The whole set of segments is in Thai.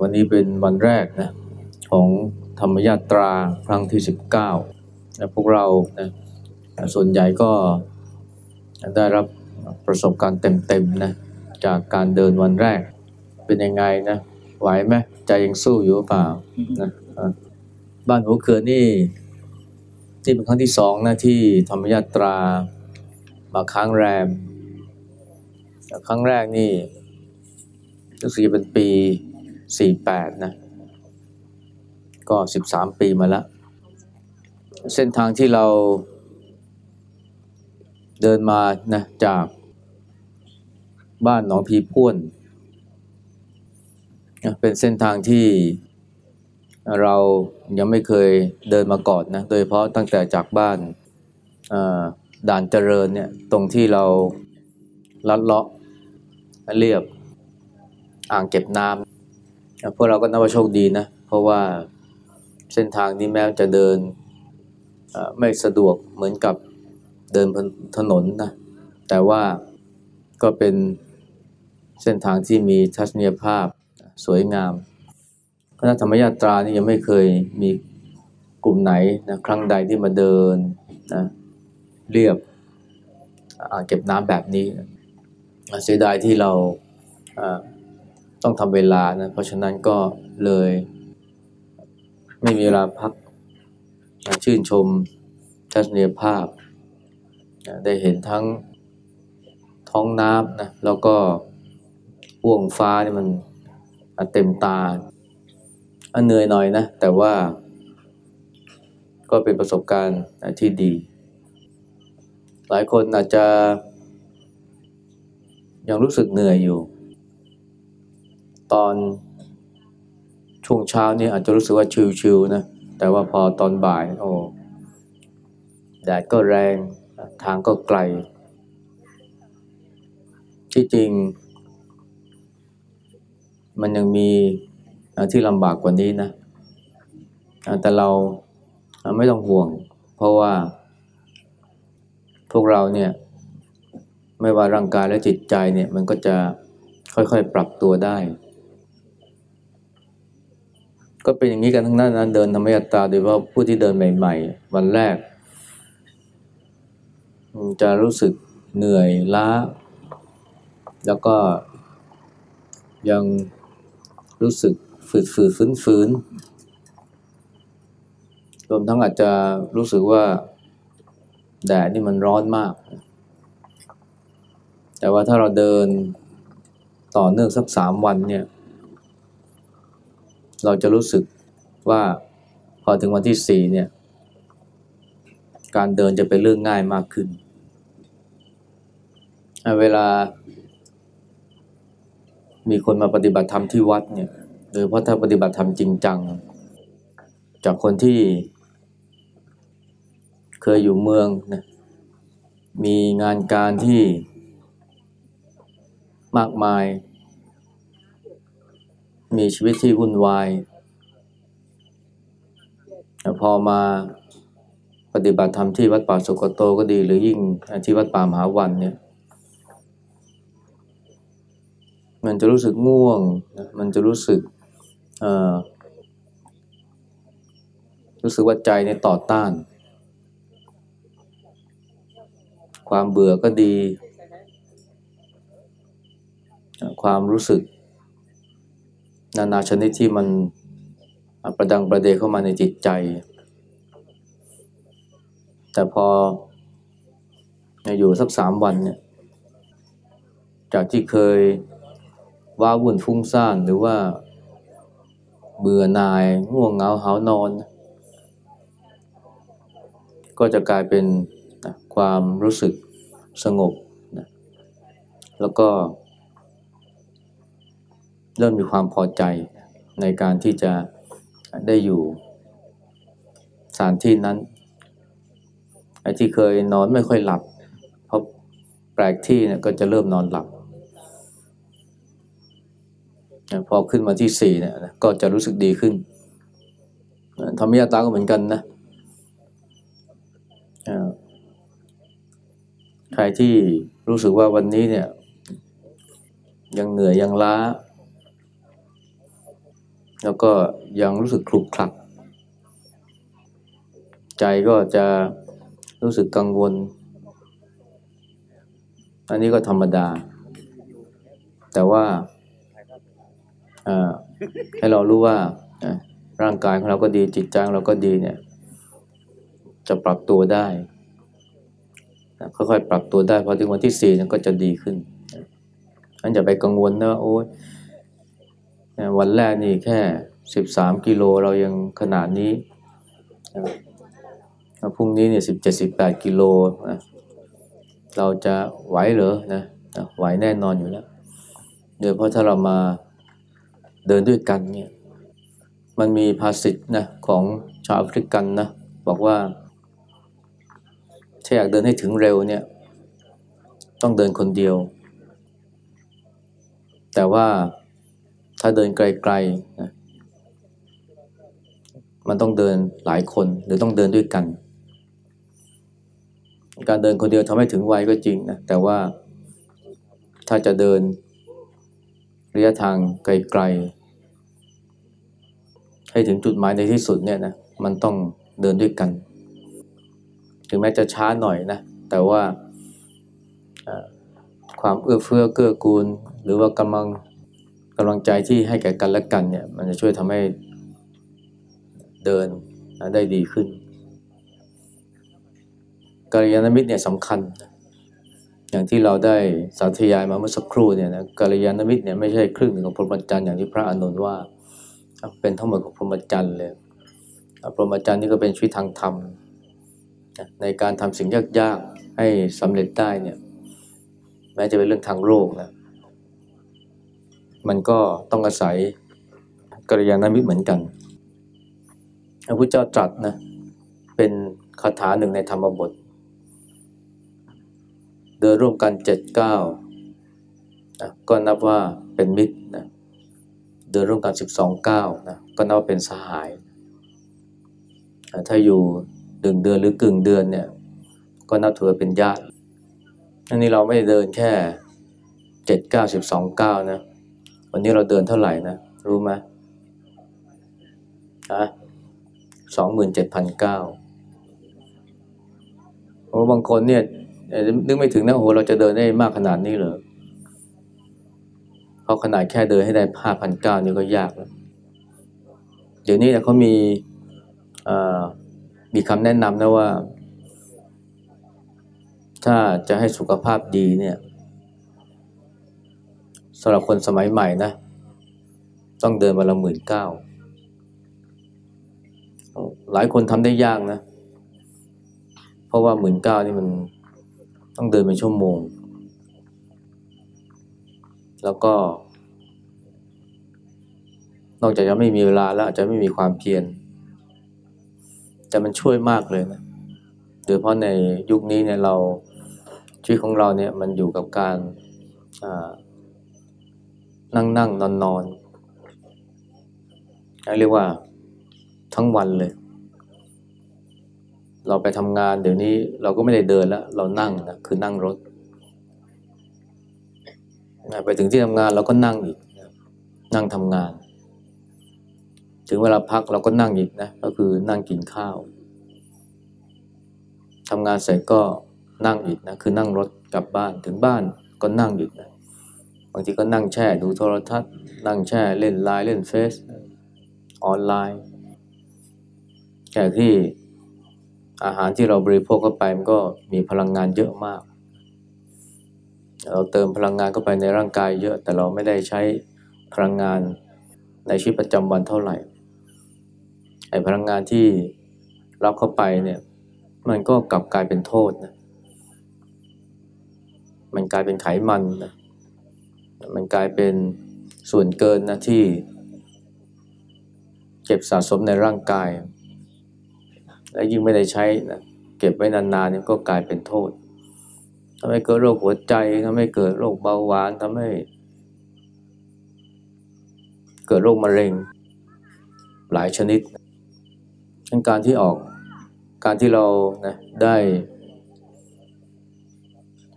วันนี้เป็นวันแรกนะของธรรมยาตราครั้งที่ 19นะพวกเรานะส่วนใหญ่ก็ได้รับประสบการณ์เต็มๆนะจากการเดินวันแรกเป็นยังไงนะไหวไหมใจยังสู้อยู่หรือเปล่านะบ้านหัวเขือนี่นี่เป็นครั้งที่สองนะที่ธรรมยาตรามาค้างแรม ครั้งแรกนี่รู้สึกเป็นปี สี่แปดนะก็สิบสามปีมาแล้ว เส้นทางที่เราเดินมานะจากบ้านหนองพีพ่วนเป็นเส้นทางที่เรายังไม่เคยเดินมาก่อนนะโดยเฉพาะตั้งแต่จากบ้านด่านเจริญเนี่ยตรงที่เราลัดเลาะเรียบอ่างเก็บน้ำ พวกเราก็นับว่าโชคดีนะ เพราะว่าเส้นทางนี้แม้จะเดินไม่สะดวกเหมือนกับเดินถนนนะ แต่ว่าก็เป็นเส้นทางที่มีทัศนียภาพสวยงามคณะธรรมยาตรานี่ยังไม่เคยมีกลุ่มไหนนะครั้งใดที่มาเดินนะเรียบอ่างเก็บน้ำแบบนี้เสียดายที่เรา ต้องทำเวลานะ เพราะฉะนั้นก็เลย ไม่มีเวลาพักชื่นชมทัศนียภาพ ได้เห็นทั้งท้องน้ำนะ แล้วก็ห่วงฟ้านี่มันเต็มตาอันเหนื่อยหน่อยนะ แต่ว่าก็เป็นประสบการณ์ที่ดี หลายคนอาจจะยังรู้สึกเหนื่อยอยู่ ตอนช่วงเช้านี่อาจจะรู้สึกว่าชิวๆนะ แต่ว่าพอตอนบ่ายโอ้แดดก็แรงทางก็ไกล ที่จริง มันยังมีที่ลำบากกว่านี้นะ แต่เราไม่ต้องห่วง เพราะว่า พวกเราเนี่ย ไม่ว่าร่างกายและจิตใจเนี่ย มันก็จะค่อยๆปรับตัวได้ ก็เป็นอย่างนี้กันทั้งนั้นนะเดินธรรมยัตาโดยเฉพาะผู้ที่เดินใหม่ ๆ วันแรก จะรู้สึกเหนื่อยล้า แล้วก็ยังรู้สึกฝืดฝืดฟื้นฝืนรวมทั้งอาจจะรู้สึกว่าแดดนี่มันร้อนมาก แต่ว่าถ้าเราเดินต่อเนื่องสักสามวันเนี่ย เราจะรู้สึกว่าพอถึงวันที่สี่เนี่ย การเดินจะเป็นเรื่องง่ายมากขึ้น เวลา มีคนมาปฏิบัติธรรมที่วัดเนี่ยโดยเพราะถ้าปฏิบัติธรรมจริงจัง จากคนที่เคยอยู่เมืองนะมีงานการที่มากมาย มีชีวิตที่วุ่นวายพอมาปฏิบัติธรรมที่วัดป่าสุกโตก็ดี หรือยิ่งที่วัดป่ามหาวันเนี่ย มันจะรู้สึกง่วง มันจะรู้สึกรู้สึกว่าใจในต่อต้าน ความเบื่อก็ดี ความรู้สึก นานาชนิดที่มันประดังประเดเข้ามาในจิตใจ แต่พออยู่สักสามวันเนี่ยจากที่เคยว้าวุ่นฟุ้งซ่านหรือว่าเบื่อหน่ายง่วงเหงาหานอน ก็จะกลายเป็นความรู้สึกสงบ แล้วก็ เริ่มมีความพอใจในการที่จะได้อยู่สถานที่นั้นไอ้ที่เคยนอนไม่ค่อยหลับเพราะแปลกที่เนี่ยก็จะเริ่มนอนหลับพอขึ้นมาที่สี่เนี่ยก็จะรู้สึกดีขึ้นธรรมยาตาก็เหมือนกันนะใครที่รู้สึกว่าวันนี้เนี่ย ยังเหนื่อยยังล้า แล้วก็ยังรู้สึกคลุกคลัก ใจก็จะรู้สึกกังวล อันนี้ก็ธรรมดา แต่ว่าให้เรารู้ว่าร่างกายของเราก็ดีจิตใจของเราก็ดีเนี่ย จะปรับตัวได้ค่อยๆปรับตัวได้พอถึงวันที่สี่ก็จะดีขึ้นอันอย่าไปกังวลนะโอ้ย วันแรกนี่แค่สิบสามกิโลเรายังขนาดนี้นะพรุ่งนี้เนี่ยสิบเจ็ดสิบแปดกิโลนะเราจะไหวเหรอนะนะไหวแน่นอนอยู่แล้วโดยเพราะถ้าเรามาเดินด้วยกันเนี่ยมันมีภาษิตนะของชาวแอฟริกันนะบอกว่าถ้าอยากเดินให้ถึงเร็วเนี่ยต้องเดินคนเดียว แต่ว่า ถ้าเดินไกลๆนะมันต้องเดินหลายคนหรือต้องเดินด้วยกัน การเดินคนเดียวทำให้ถึงไวก็จริงนะแต่ว่าถ้าจะเดินระยะทางไกลๆ ให้ถึงจุดหมายในที่สุดเนี่ยนะมันต้องเดินด้วยกัน ถึงแม้จะช้าหน่อยนะแต่ว่าความเอื้อเฟื้อเกื้อกูล หรือว่ากำลัง กำลังใจที่ให้แก่กันและกันเนี่ยมันจะช่วยทำให้เดินได้ดีขึ้นกัลยาณมิตรเนี่ยสำคัญ อย่างที่เราได้สาธยายมาเมื่อสักครู่เนี่ยนะกัลยาณมิตรเนี่ยไม่ใช่ครึ่งหนึ่งของพรหมจรรย์อย่างที่พระอานนท์ว่า เป็นทั้งหมดของพรหมจรรย์เลยพรหมจรรย์นี่ก็เป็นชีวิตทางธรรมในการทำสิ่งยากๆให้สำเร็จได้เนี่ยแม้จะเป็นเรื่องทางโลกนะ มันก็ต้องอาศัยกัลยาณมิตรเหมือนกันพระพุทธเจ้าตรัสนะเป็นคาถาหนึ่งในธรรมบท เดินร่วมกันเจ็ดเก้านะก็นับว่าเป็นมิตรนะเดินร่วมกันสิบสองเก้านะก็นับว่าเป็นสหายถ้าอยู่ดึงเดือนหรือกึ่งเดือนเนี่ย ก็นับถือเป็นญาติอันนี้เราไม่ได้เดินแค่เจ็ดเก้าสิบสองเก้านะ วันนี้เราเดินเท่าไหร่นะ รู้ไหมฮะสองหมื่นเจ็ดพันเก้าโอ้บางคนเนี่ยนึกไม่ถึงนะโอ้เราจะเดินได้มากขนาดนี้เหรอเพราะขนาดแค่เดินให้ได้ห้าพันเก้านี่ก็ยากแล้วเดี๋ยวนี้เนี่ยเขามีมีคำแนะนำนะว่า ถ้าจะให้สุขภาพดีเนี่ย สำหรับคนสมัยใหม่นะ ต้องเดินวันละหมื่นเก้าหลายคนทำได้ยากนะ เพราะว่าหมื่นเก้านี่มันต้องเดินเป็นชั่วโมง แล้วก็ นอกจากจะไม่มีเวลาแล้วอาจจะไม่มีความเพียรแต่มันช่วยมากเลยนะโดยเพราะในยุคนี้เนี่ยเราชีวิตของเราเนี่ยมันอยู่กับการ นั่งนั่งนอนนอนเรียกว่าทั้งวันเลย เราไปทำงานเดี๋ยวนี้เราก็ไม่ได้เดินแล้ว เรานั่งนะคือนั่งรถไปถึงที่ทำงานเราก็นั่งอีกนั่งทำงาน ถึงเวลาพักเราก็นั่งอีกนะ ก็คือนั่งกินข้าวทำงานเสร็จก็นั่งอีกนะ คือนั่งรถกลับบ้านถึงบ้านก็นั่งอีกนะ บางทีก็นั่งแช่ดูโทรทัศน์ นั่งแช่เล่นไลน์เล่นเฟซออนไลน์แต่ที่อาหารที่เราบริโภคเข้าไปมันก็มีพลังงานเยอะมาก เราเติมพลังงานเข้าไปในร่างกายเยอะแต่เราไม่ได้ใช้พลังงานในชีวิตประจำวันเท่าไหร่ไอ้พลังงานที่รับเข้าไปเนี่ยมันก็กลับกลายเป็นโทษนะมันกลายเป็นไขมันนะ มันกลายเป็นส่วนเกินนะที่เก็บสะสมในร่างกาย และยิ่งไม่ได้ใช้นะเก็บไว้นานๆนี่ก็กลายเป็นโทษทำให้เกิดโรคหัวใจทำให้เกิดโรคเบาหวานทำให้ เกิดโรคมะเร็ง หลายชนิดดังการที่ออกการที่เรานะได้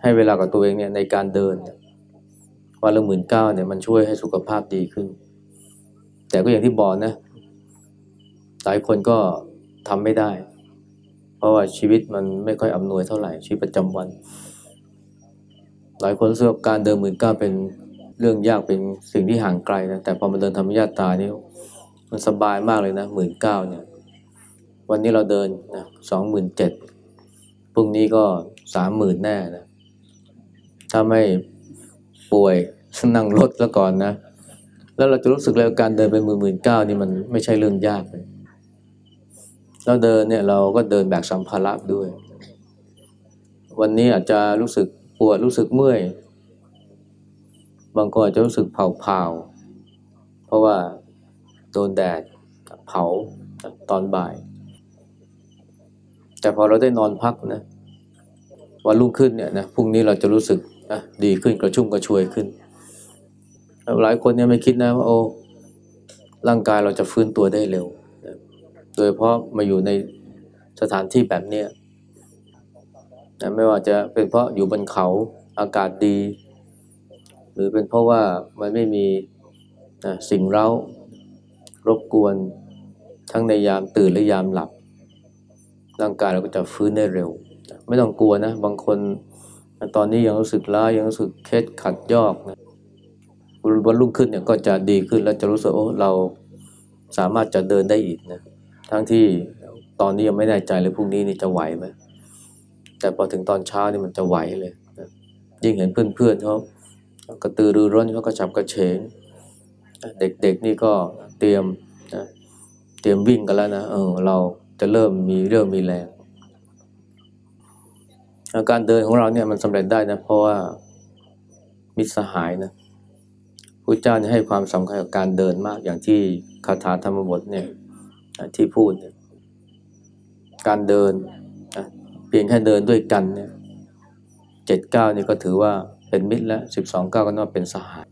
ให้เวลากับตัวเองเนี่ยในการเดิน วันละหมื่นเก้าเนี่ยมันช่วยให้สุขภาพดีขึ้น แต่ก็อย่างที่บอกนะ หลายคนก็ทำไม่ได้ เพราะว่าชีวิตมันไม่ค่อยอำนวยเท่าไหร่ชีวิตประจำวัน หลายคนเสึกว่าการเดินหมื่นเก้าเป็นเรื่องยากเป็นสิ่งที่ห่างไกลนะแต่พอมาเดินธรรมญาตานี่มันสบายมากเลยนะหมื่นเก้าเนี่ย วันนี้เราเดินนะสองหมื่นเจ็ดพรุ่งนี้ก็สามหมื่นแน่นะถ้าไม่ ป่วยนั่งรถแล้วก่อนนะ แล้วเราจะรู้สึกเลยว่าการเดินไปหมื่นหมื่นเก้านี่มันไม่ใช่เรื่องยากเลยเราเดินเนี่ยเราก็เดินแบกสัมภาระด้วย วันนี้อาจจะรู้สึกปวดรู้สึกเมื่อย บางคนอาจจะรู้สึกเผาๆเพราะว่าโดนแดดเผาตอนบ่าย แต่พอเราได้นอนพักนะวันรุ่งขึ้นเนี่ยนะพรุ่งนี้เราจะรู้สึก นะดีขึ้นกระชุ่มกระชวยขึ้น หลายคนเนี่ยไม่คิดนะว่าโอ้ร่างกายเราจะฟื้นตัวได้เร็ว โดยเพราะมาอยู่ในสถานที่แบบเนี้ยนะไม่ว่าจะเป็นเพราะอยู่บนเขาอากาศดี หรือเป็นเพราะว่ามันไม่มีนะสิ่งเร้ารบกวนทั้งในยามตื่นและยามหลับ ร่างกายเราก็จะฟื้นได้เร็ว ไม่ต้องกลัวนะ บางคน ตอนนี้ยังรู้สึกล้ายังรู้สึกเคล็ดขัดยอกนะวันรุ่งขึ้นเนี่ยก็จะดีขึ้นแล้วจะรู้สึกโอ้เราสามารถจะเดินได้อีกนะทั้งที่ตอนนี้ยังไม่แน่ใจเลยพรุ่งนี้นี่จะไหวไหมแต่พอถึงตอนเช้านี่มันจะไหวเลยนะยิ่งเห็นเพื่อนๆเขากระตือรือร้นเขาก็ฉับกระเฉงเด็กๆนี่ก็เตรียมนะเตรียมวิ่งกันแล้วนะเออเราจะเริ่มมีเรื่องมีแรง การเดินของเราเนี่ยมันสำเร็จได้นะเพราะว่ามิตรสหายนะพระเจ้าให้ความสำคัญกับการเดินมากอย่างที่คาถาธรรมบทเนี่ยที่พูดเนี่ยการเดินนะเพียงแค่เดินด้วยกันเนี่ยเจ็ดเก้านี่ก็ถือว่าเป็นมิตรแล้วสิบสองเก้าก็น่าเป็นสหาย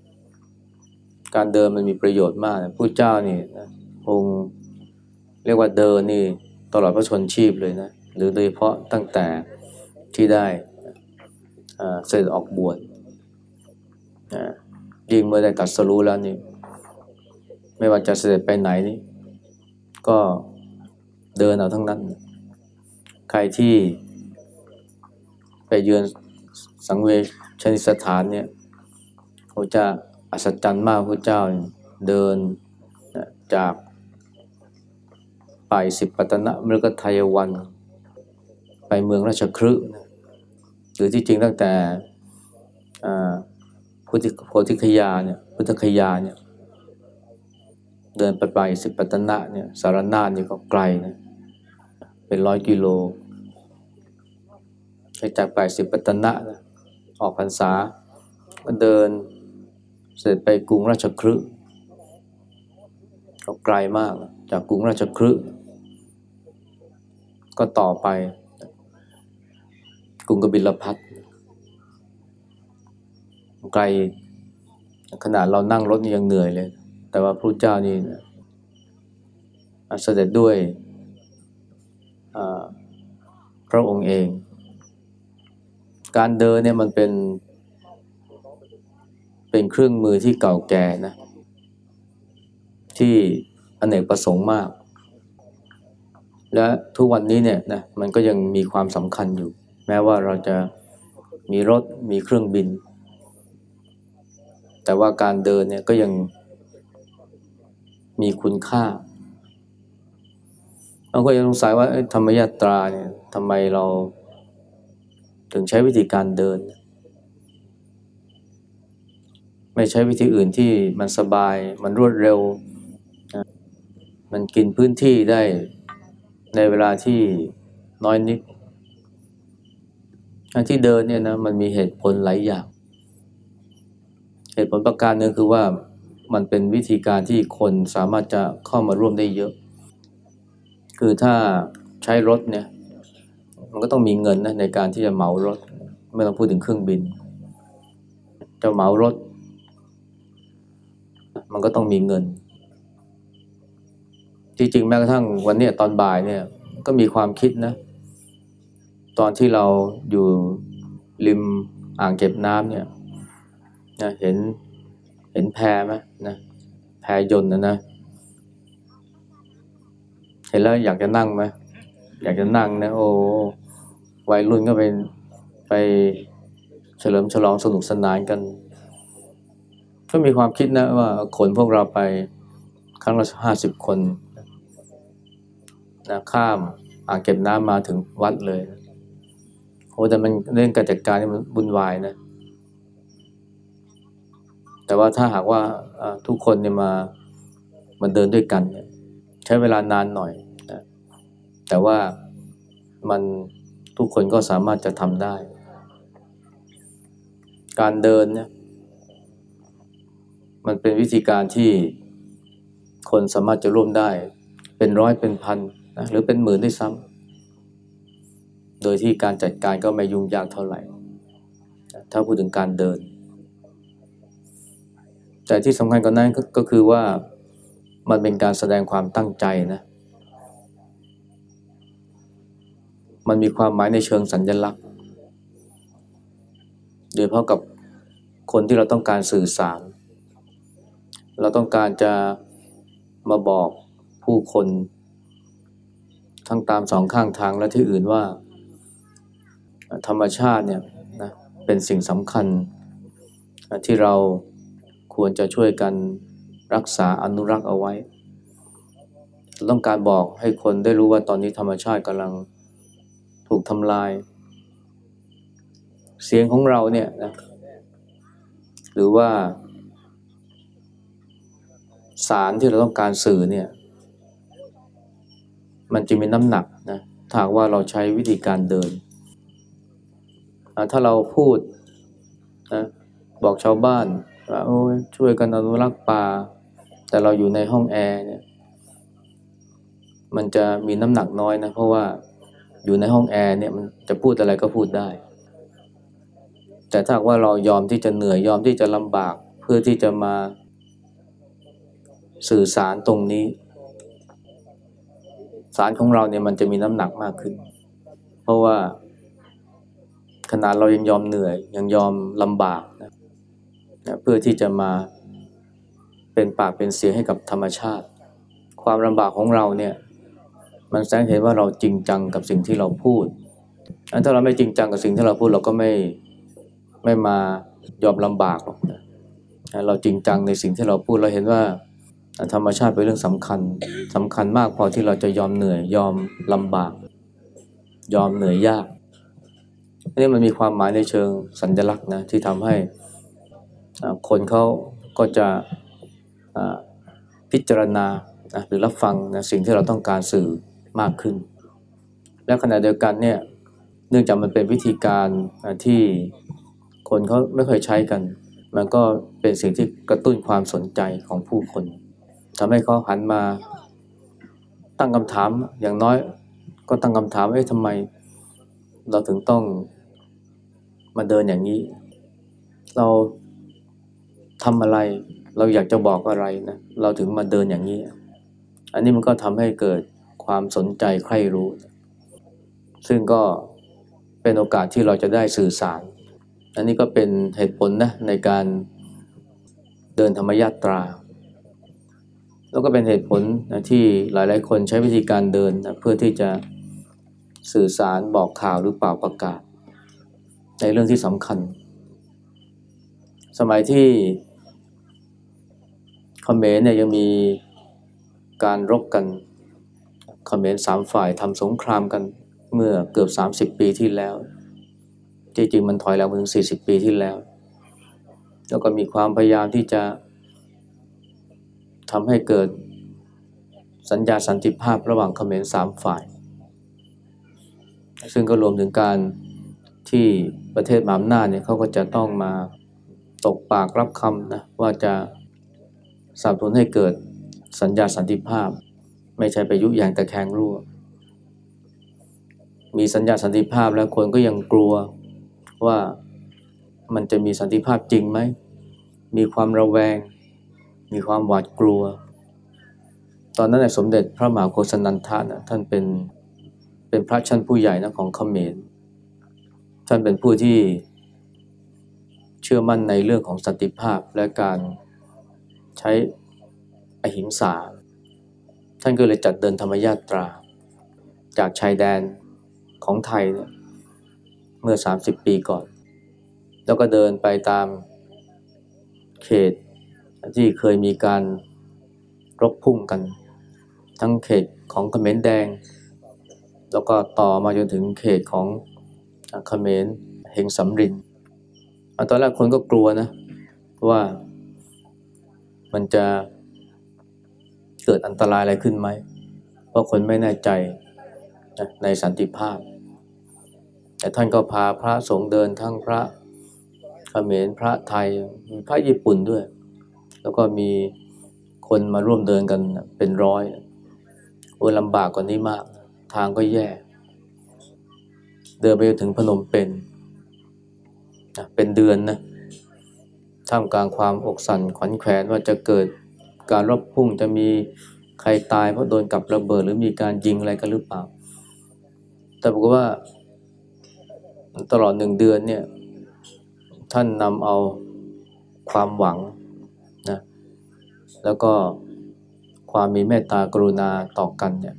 การเดินมันมีประโยชน์มากนะผู้เจ้านี่นะองค์เรียกว่าเดินนี่ตลอดพระชนชีพเลยนะหรือโดยเฉพาะตั้งแต่ ที่ได้เสด็จออกบวชยิ่งเมื่อได้ตัดสรู้แล้วนี่ ไม่ว่าจะเสด็จไปไหนนี่ ก็เดินเอาทั้งนั้น ใครที่ไปเยือนสังเวชนิสถานเนี่ยเขาจะอัศจรรย์มากพระเจ้าเดินจากไปสิบปัตนะมฤกทายวัน ไปเมืองราชครื หรือที่จริงตั้งแต่พุทธิโพธิคยาเนี่ยพุทธคยาเนี่ยเดินไปไปสิบปัตนะเนี่ยสารนาเนี่ยก็ไกลนะเป็นร้อยกิโลจากไปสิบปัตนะนะออกพรรษาก็เดินเสร็จไปกรุงราชครืก็ไกลมากจากกรุงราชครืก็ต่อไป รุงกบิลพัทไกลขนาดเรานั่งรถนี่ยังเหนื่อยเลย แต่ว่าพระเจ้านี่เสด็จด้วยพระองค์เอง การเดินเนี่ยมันเป็น เป็นเครื่องมือที่เก่าแก่นะ ที่อเนกประสงค์มาก และทุกวันนี้เนี่ยนะมันก็ยังมีความสำคัญอยู่ แม้ว่าเราจะมีรถมีเครื่องบิน แต่ว่าการเดินเนี่ยก็ยังมีคุณค่าเราก็ยังสงสัยว่าธรรมยาตราเนี่ยทำไมเราถึงใช้วิธีการเดิน ไม่ใช้วิธีอื่นที่มันสบาย มันรวดเร็ว มันกินพื้นที่ได้ในเวลาที่น้อยนิด การที่เดินเนี่ยนะมันมีเหตุผลหลายอย่าง เหตุผลประการหนึ่งคือว่ามันเป็นวิธีการที่คนสามารถจะเข้ามาร่วมได้เยอะ คือถ้าใช้รถเนี่ย มันก็ต้องมีเงินนะในการที่จะเหมารถ ไม่ต้องพูดถึงเครื่องบิน จะเหมารถ มันก็ต้องมีเงิน จริงๆแม้กระทั่งวันนี้ตอนบ่ายเนี่ยก็มีความคิดนะ ตอนที่เราอยู่ริมอ่างเก็บน้ำเนี่ยนะเห็นเห็นแพไหมนะแพยนต์นะนะ เห็นแล้วอยากจะนั่งไหมอยากจะนั่งนะโอ้วัยรุ่นก็เป็นไปเฉลิมฉลองสนุกสนานกัน ก็มีความคิดนะว่าขนพวกเราไปครั้งละห้าสิบคนนะข้ามอ่างเก็บน้ำมาถึงวัดเลย โอ้แต่มันเรื่องการจัดการนี่มันบุญวายนะ แต่ว่าถ้าหากว่าทุกคนเนี่ยมามาเดินด้วยกันเนี่ยใช้เวลานานหน่อยนะแต่ว่ามันทุกคนก็สามารถจะทำได้ การเดินเนี่ยมันเป็นวิธีการที่คนสามารถจะร่วมได้ เป็นร้อยเป็นพันนะหรือเป็นหมื่นด้วยซ้ำ โดยที่การจัดการก็ไม่ยุ่งยากเท่าไหร่ ถ้าพูดถึงการเดิน แต่ที่สำคัญกว่านั้นก็คือว่ามันเป็นการแสดงความตั้งใจนะ มันมีความหมายในเชิงสัญญลักษณ์โดยเฉพาะกับคนที่เราต้องการสื่อสาร เราต้องการจะมาบอกผู้คน ทั้งตามสองข้างทางและที่อื่นว่า ธรรมชาติเนี่ยนะเป็นสิ่งสำคัญที่เราควรจะช่วยกันรักษาอนุรักษ์เอาไว้เราต้องการบอกให้คนได้รู้ว่าตอนนี้ธรรมชาติกำลังถูกทำลาย เสียงของเราเนี่ยนะหรือว่า สารที่เราต้องการสื่อเนี่ย มันจะมีน้ำหนักนะถ้าว่าเราใช้วิธีการเดิน ถ้าเราพูดนะบอกชาวบ้านว่าโอ้ยช่วยกันอนุรักษ์ป่า แต่เราอยู่ในห้องแอร์เนี่ย มันจะมีน้ำหนักน้อยนะ เพราะว่าอยู่ในห้องแอร์เนี่ยมันจะพูดอะไรก็พูดได้ แต่ถ้าว่าเรายอมที่จะเหนื่อยยอมที่จะลำบากเพื่อที่จะมาสื่อสารตรงนี้ สารของเราเนี่ยมันจะมีน้ำหนักมากขึ้น เพราะว่า ขนาดเรายังยอมเหนื่อย ยังยอมลำบากนะนะเพื่อที่จะมาเป็นปากเป็นเสียงให้กับธรรมชาติ ความลำบากของเราเนี่ยมันแสดงเห็นว่าเราจริงจังกับสิ่งที่เราพูดอันถ้าเราไม่จริงจังกับสิ่งที่เราพูดเราก็ไม่ไม่มายอมลำบากหรอกนะเราจริงจังในสิ่งที่เราพูดเราเห็นว่าธรรมชาติเป็นเรื่องสำคัญสำคัญมากพอที่เราจะยอมเหนื่อยยอมลำบาก ยอมเหนื่อยยาก นี่มันมีความหมายในเชิงสัญลักษณ์นะที่ทำให้คนเขาก็จะพิจารณานะหรือรับฟังนะสิ่งที่เราต้องการสื่อมากขึ้น และขณะเดียวกันเนี่ยเนื่องจากมันเป็นวิธีการที่คนเขาไม่เคยใช้กัน มันก็เป็นสิ่งที่กระตุ้นความสนใจของผู้คนทำให้เขาหันมาตั้งคำถามอย่างน้อยก็ตั้งคำถามว่าทำไม เราถึงต้องมาเดินอย่างนี้ เราทำอะไร เราอยากจะบอกอะไรนะ เราถึงมาเดินอย่างนี้ อันนี้มันก็ทำให้เกิดความสนใจใคร่รู้ ซึ่งก็เป็นโอกาสที่เราจะได้สื่อสาร อันนี้ก็เป็นเหตุผลนะในการเดินธรรมยาตรา แล้วก็เป็นเหตุผลนะที่หลายๆ คนใช้วิธีการเดินนะเพื่อที่จะ สื่อสารบอกข่าวหรือเปล่าประกาศ ในเรื่องที่สำคัญ สมัยที่เขมรเนี่ยยังมีการรบกันเขมรสามฝ่ายทำสงครามกันเมื่อเกือบสามสิบปีที่แล้วจริงๆมันถอยแล้วมาถึงสี่สิบปีที่แล้ว แล้วก็มีความพยายามที่จะทำให้เกิดสัญญาสันติภาพระหว่างเขมรสามฝ่าย ซึ่งก็รวมถึงการที่ประเทศมหาอำนาจเนี่ยเขาก็จะต้องมาตกปากรับคำนะว่าจะสนับสนุนให้เกิดสัญญาสันติภาพ ไม่ใช่ไปยุยงแต่แข็งรั่ว มีสัญญาสันติภาพแล้วคนก็ยังกลัวว่ามันจะมีสันติภาพจริงไหม มีความระแวง มีความหวาดกลัว ตอนนั้นสมเด็จพระมหาโกศนันทานะท่านเป็น เป็นพระชั้นผู้ใหญ่นะของเขมรท่านเป็นผู้ที่เชื่อมั่นในเรื่องของสันติภาพและการใช้อหิงสา ท่านก็เลยจัดเดินธรรมยาตรา จากชายแดนของไทยเนี่ยเมื่อ 30 ปีก่อน แล้วก็เดินไปตามเขตที่เคยมีการรบพุ่งกัน ทั้งเขตของเขมรแดง แล้วก็ต่อมาจนถึงเขตของเขมรเฮงสำรินตอนแรกคนก็กลัวนะว่ามันจะเกิดอันตรายอะไรขึ้นไหม เพราะคนไม่แน่ใจในสันติภาพ แต่ท่านก็พาพระสงฆ์เดินทั้งพระเขมรพระไทยพระญี่ปุ่นด้วย แล้วก็มีคนมาร่วมเดินกันเป็นร้อยโอ้ลำบากกว่านี้มาก ทางก็แย่ เดินไปถึงพนมเป็นเป็นเดือนนะท่ามกลางความอกสั่นขวัญแขวนว่าจะเกิดการรบพุ่งจะมีใครตายเพราะโดนกับระเบิดหรือมีการยิงอะไรกันหรือเปล่า แต่บอกว่าตลอดหนึ่งเดือนเนี่ยท่านนำเอาความหวังนะแล้วก็ความมีเมตตากรุณาต่อกันเนี่ย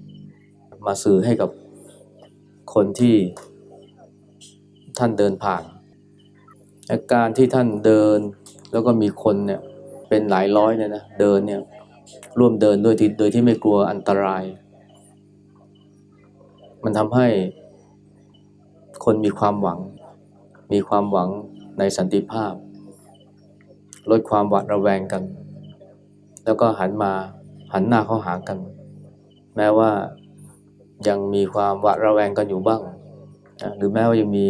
มาสื่อให้กับคนที่ท่านเดินผ่าน อาการที่ท่านเดินแล้วก็มีคนเนี่ยเป็นหลายร้อยเนี่ยนะเดินเนี่ยร่วมเดินด้วยที่โดยที่ไม่กลัวอันตราย มันทำให้คนมีความหวัง มีความหวังในสันติภาพ ลดความหวาดระแวงกัน แล้วก็หันมาหันหน้าเข้าหากัน แม้ว่า ยังมีความหวาดระแวงกันอยู่บ้างหรือแม้ว่ายังมี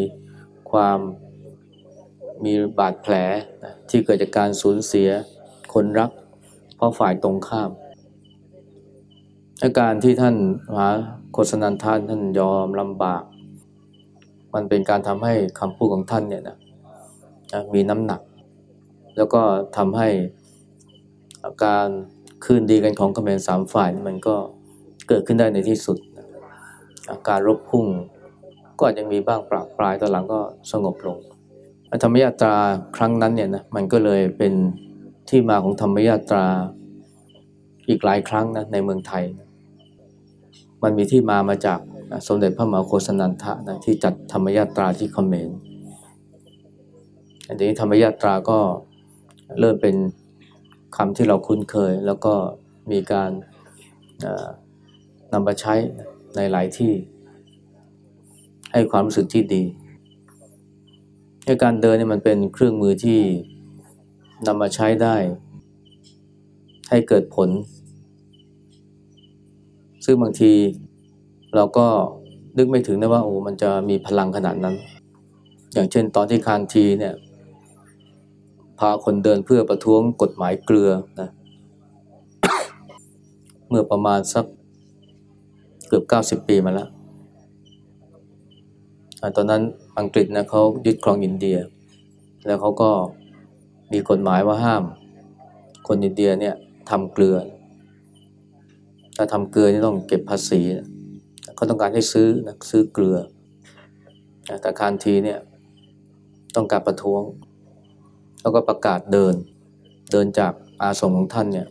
ความมีบาดแผลที่เกิดจากการสูญเสียคนรัก เพราะฝ่ายตรงข้ามอาการที่ท่านหาโคสนันท่านท่านยอมลำบาก มันเป็นการทำให้คำพูดของท่านเนี่ยนะมีน้ำหนัก แล้วก็ทำให้อาการคืนดีกันของกระเมนสามฝ่ายมันก็เกิดขึ้นได้ในที่สุด อาการรบพุ่ง ก็อาจจะมีบ้างปราบปลายตอนหลังก็สงบลงธรรมยาตราครั้งนั้นเนี่ยนะมันก็เลยเป็นที่มาของธรรมยาตราอีกหลายครั้งนะในเมืองไทย มันมีที่มามาจากสมเด็จพระมหาโคสนันทะนะที่จัดธรรมยาตราที่คอมเมนต์อันนี้ธรรมยาตราก็เริ่มเป็นคำที่เราคุ้นเคย แล้วก็มีการนำมาใช้ ในหลายที่ ให้ความรู้สึกที่ดีในการเดินเนี่ยมันเป็นเครื่องมือที่นำมาใช้ได้ ให้เกิดผล ซึ่งบางทีเราก็นึกไม่ถึงนะว่าโอ้มันจะมีพลังขนาดนั้น อย่างเช่นตอนที่คานทีเนี่ยพาคนเดินเพื่อประท้วงกฎหมายเกลือนะเมื่อประมาณสัก กือบเก้าสิบปีมาแล้ว ตอนนั้นอังกฤษนะเขายึดครองอินเดีย แล้วเขาก็มีกฎหมายว่าห้าม คนอินเดียเนี่ยทำเกลือ ถ้าทำเกลือนี่ต้องเก็บภาษีเขาต้องการให้ซื้อนะซื้อเกลือแต่คารทีเนี่ยต้องการประท้วง แล้วก็ประกาศเดิน เดินจากอาสมของท่านเนี่ย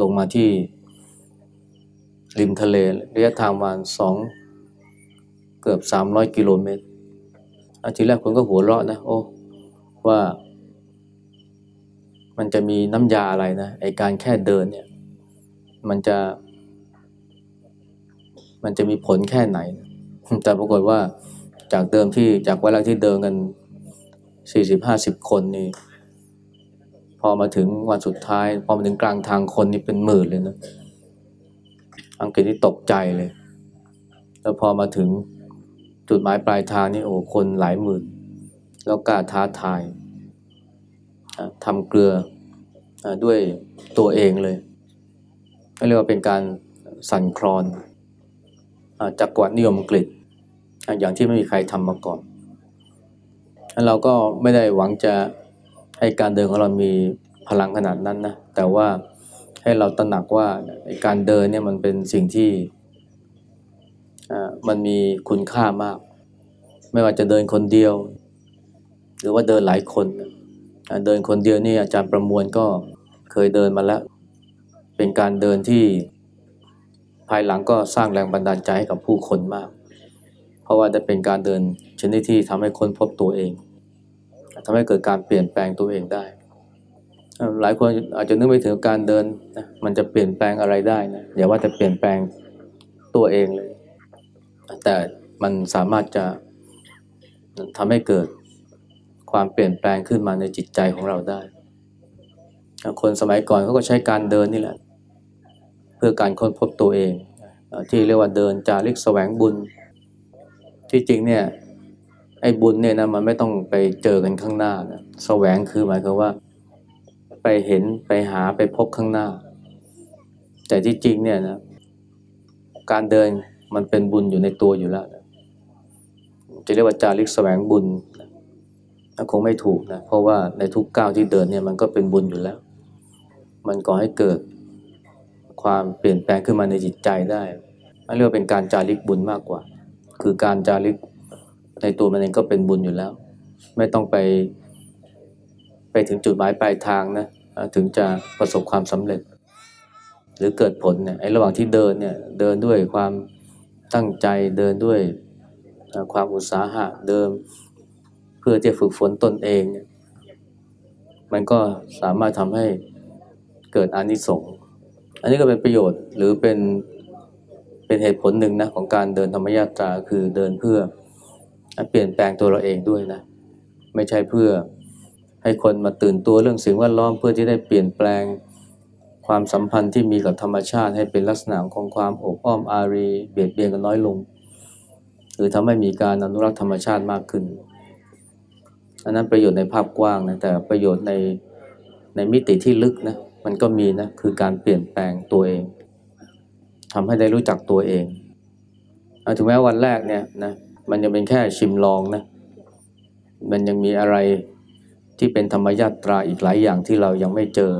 ลงมาที่ ริมทะเลระยะทางประมาณสองเกือบสามร้อยกิโลเมตรอาทีแรกคนก็หัวเราะนะ โอ้ว่า มันจะมีน้ำยาอะไรนะไอการแค่เดินเนี่ย มันจะ มันจะมีผลแค่ไหน แต่ปรากฏว่าจากเดิมที่จากเวลาที่เดินกันสี่สิบห้าสิบคนนี่พอมาถึงวันสุดท้าย พอมาถึงกลางทางคนนี่เป็นหมื่นเลยนะ อังกฤษนี่ตกใจเลย แล้วพอมาถึงจุดหมายปลายทางนี่โอ้คนหลายหมื่น แล้วกล้าท้าทายทำเกลืออด้วยตัวเองเลยเรียกว่าเป็นการสั่นคลอนจากกวัดนิยมอังกฤษอย่างที่ไม่มีใครทำมาก่อน เราก็ไม่ได้หวังจะให้การเดินของเรามีพลังขนาดนั้นนะ แต่ว่า ให้เราตระหนักว่าการเดินเนี่ยมันเป็นสิ่งที่มันมีคุณค่ามาก ไม่ว่าจะเดินคนเดียว หรือว่าเดินหลายคน เดินคนเดียวนี่อาจารย์ประมวลก็เคยเดินมาแล้ว เป็นการเดินที่ภายหลังก็สร้างแรงบันดาลใจให้กับผู้คนมาก เพราะว่าได้เป็นการเดินชนิดที่ทำให้คนพบตัวเองทำให้เกิดการเปลี่ยนแปลงตัวเองได้ หลายคนอาจจะนึกไม่ถึงการเดินนะมันจะเปลี่ยนแปลงอะไรได้นะอย่าว่าแต่เปลี่ยนแปลงตัวเองเลย แต่มันสามารถจะทำให้เกิดความเปลี่ยนแปลงขึ้นมาในจิตใจของเราได้ คนสมัยก่อนเขาก็ใช้การเดินนี่แหละ เพื่อการค้นพบตัวเอง ที่เรียกว่าเดินจาริกแสวงบุญ ที่จริงเนี่ยไอ้บุญเนี่ยนะมันไม่ต้องไปเจอกันข้างหน้านะแสวงคือหมายความว่า ไปเห็นไปหาไปพบข้างหน้า แต่ที่จริงเนี่ยนะการเดินมันเป็นบุญอยู่ในตัวอยู่แล้วนะจะเรียกว่าจาริกแสวงบุญนะคงไม่ถูกนะเพราะว่าในทุกก้าวที่เดินเนี่ยมันก็เป็นบุญอยู่แล้ว มันก่อให้เกิดความเปลี่ยนแปลงขึ้นมาในจิตใจได้เรียกว่าเป็นการจาริกบุญมากกว่า คือการจาริกในตัวมันเองก็เป็นบุญอยู่แล้ว ไม่ต้องไป ไปถึงจุดหมายปลายทางนะถึงจะประสบความสำเร็จ หรือเกิดผลเนี่ยไอ้ระหว่างที่เดินเนี่ยเดินด้วยความตั้งใจเดินด้วยความอุตสาหะเดิม เพื่อจะฝึกฝนตนเองเนี่ยมันก็สามารถทำให้เกิดอนิสงส์อันนี้ก็เป็นประโยชน์หรือเป็นเป็นเหตุผลหนึ่งนะของการเดินธรรมยาตราคือเดินเพื่อเปลี่ยนแปลงตัวเราเองด้วยนะ ไม่ใช่เพื่อ ให้คนมาตื่นตัวเรื่องสิ่งแวดล้อมเพื่อที่ได้เปลี่ยนแปลงความสัมพันธ์ที่มีกับธรรมชาติให้เป็นลักษณะของความอบอ้อมอารีเบียดเบียนกันน้อยลง หรือทำให้มีการอนุรักษ์ธรรมชาติมากขึ้น อันนั้นประโยชน์ในภาพกว้างนะแต่ประโยชน์ในในมิติที่ลึกนะมันก็มีนะคือการเปลี่ยนแปลงตัวเองทำให้ได้รู้จักตัวเองถึงแม้วันแรกเนี่ยนะมันยังเป็นแค่ชิมลองนะมันยังมีอะไร ที่เป็นธรรมยาตราอีกหลายอย่างที่เรายังไม่เจอ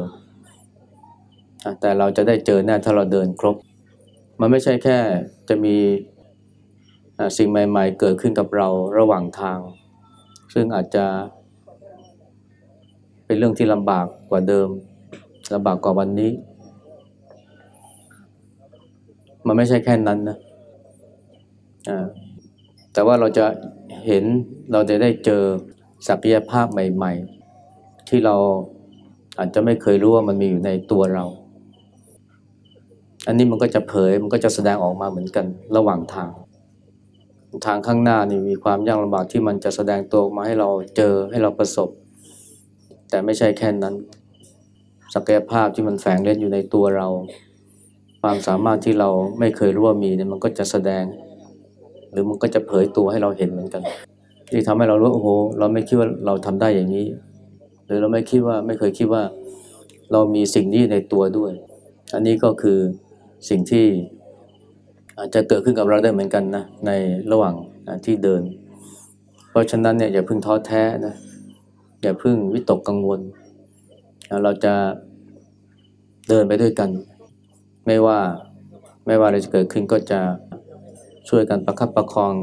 แต่เราจะได้เจอแน่ถ้าเราเดินครบ มันไม่ใช่แค่จะมีสิ่งใหม่ ๆ เกิดขึ้นกับเราระหว่างทาง ซึ่งอาจจะเป็นเรื่องที่ลำบากกว่าเดิมลำบากกว่าวันนี้ มันไม่ใช่แค่นั้นนะแต่ว่าเราจะเห็นเราจะได้เจอ ศักยภาพใหม่ ๆ ที่เราอาจจะไม่เคยรู้ว่ามันมีอยู่ในตัวเรา อันนี้มันก็จะเผยมันก็จะแสดงออกมาเหมือนกันระหว่างทาง ทางข้างหน้านี่มีความยากลำบากที่มันจะแสดงตัวมาให้เราเจอให้เราประสบ แต่ไม่ใช่แค่นั้น ศักยภาพที่มันแฝงเล่นอยู่ในตัวเรา ความสามารถที่เราไม่เคยรู้ว่ามีเนี่ยมันก็จะแสดง หรือมันก็จะเผยตัวให้เราเห็นเหมือนกัน ที่ทำให้เรารู้โอ้โหเราไม่คิดว่าเราทำได้อย่างนี้ หรือเราไม่คิดว่าไม่เคยคิดว่า เรามีสิ่งนี้ในตัวด้วย อันนี้ก็คือสิ่งที่อาจจะเกิดขึ้นกับเราได้เหมือนกันนะในระหว่างที่เดิน เพราะฉะนั้นเนี่ยอย่าพิ่งท้อแท้นะอย่าพิ่งวิตกกังวล เราจะเดินไปด้วยกัน ไม่ว่าไม่ว่าอะไรจะเกิดขึ้นก็จะช่วยกันประคับประคอง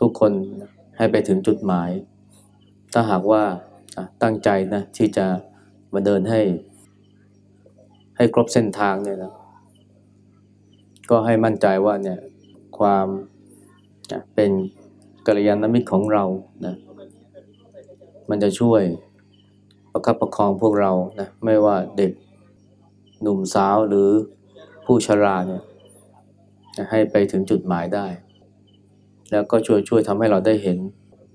ทุกคน ให้ไปถึงจุดหมาย ถ้าหากว่าตั้งใจนะที่จะมาเดินให้ ให้ครบเส้นทางเนี่ยนะก็ให้มั่นใจว่าเนี่ยความเป็นกัลยาณมิตรของเรานะมันจะช่วยประคับประคองพวกเรานะไม่ว่าเด็กหนุ่มสาวหรือผู้ชราเนี่ยให้ไปถึงจุดหมายได้ แล้วก็ช่วยช่วยทำให้เราได้เห็น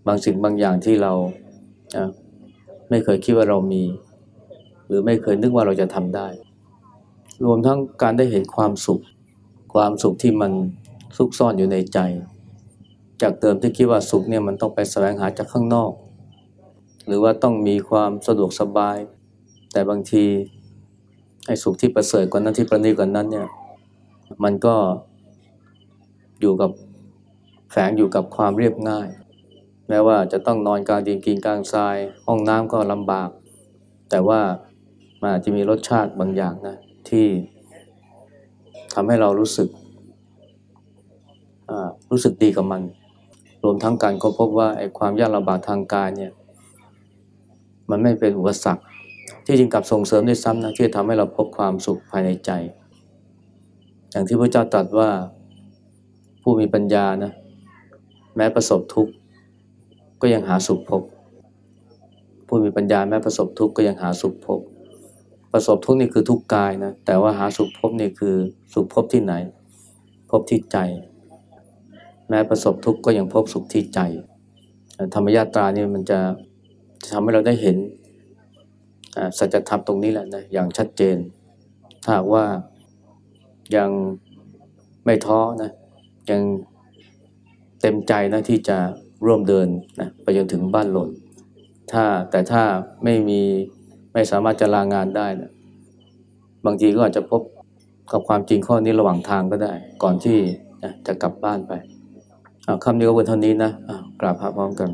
บางสิ่งบางอย่างที่เราไม่เคยคิดว่าเรามี หรือไม่เคยนึกว่าเราจะทำได้ รวมทั้งการได้เห็นความสุข ความสุขที่มันซุกซ่อนอยู่ในใจ จากเติมที่คิดว่าสุขเนี่ยมันต้องไปแสวงหาจากข้างนอก หรือว่าต้องมีความสะดวกสบาย แต่บางทีไอ้สุขที่ประเสริฐกว่านั้นที่ประณีตกว่านั้นเนี่ยมันก็อยู่กับ แฝงอยู่กับความเรียบง่าย แม้ว่าจะต้องนอนกลางดินกินกลางทราย ห้องน้ำก็ลำบาก แต่ว่ามันอาจจะมีรสชาติบางอย่างนะที่ทำให้เรารู้สึกรู้สึกดีกับมัน รวมทั้งการค้นพบว่าไอ้ความยากลำบากทางกายเนี่ยมันไม่เป็นอุปสรรคที่จริงกับส่งเสริมด้วยซ้ำนะที่ทำให้เราพบความสุขภายในใจ อย่างที่พระเจ้าตรัสว่าผู้มีปัญญานะ แม้ประสบทุกข์ก็ยังหาสุขพบ ผู้มีปัญญาแม้ประสบทุกข์ก็ยังหาสุขพบ ประสบทุกข์นี่คือทุกกายนะ แต่ว่าหาสุขพบนี่คือสุขพบที่ไหน พบที่ใจ แม้ประสบทุกข์ก็ยังพบสุขที่ใจ ธรรมยาตรานี่มันจะทำให้เราได้เห็นอ่าสัจธรรมตรงนี้แหละนะอย่างชัดเจน ถ้าว่ายังไม่ท้อนะยัง เต็มใจนะที่จะร่วมเดินนะไปจนถึงบ้านหล่นถ้าแต่ถ้าไม่มีไม่สามารถจะลางานได้นะบางทีก็อาจจะพบกับความจริงข้อนี้ระหว่างทางก็ได้ ก่อนที่จะกลับบ้านไปอ่าคำนี้ก็เป็นเท่านี้นะอ่ากราบพระพร้อมกัน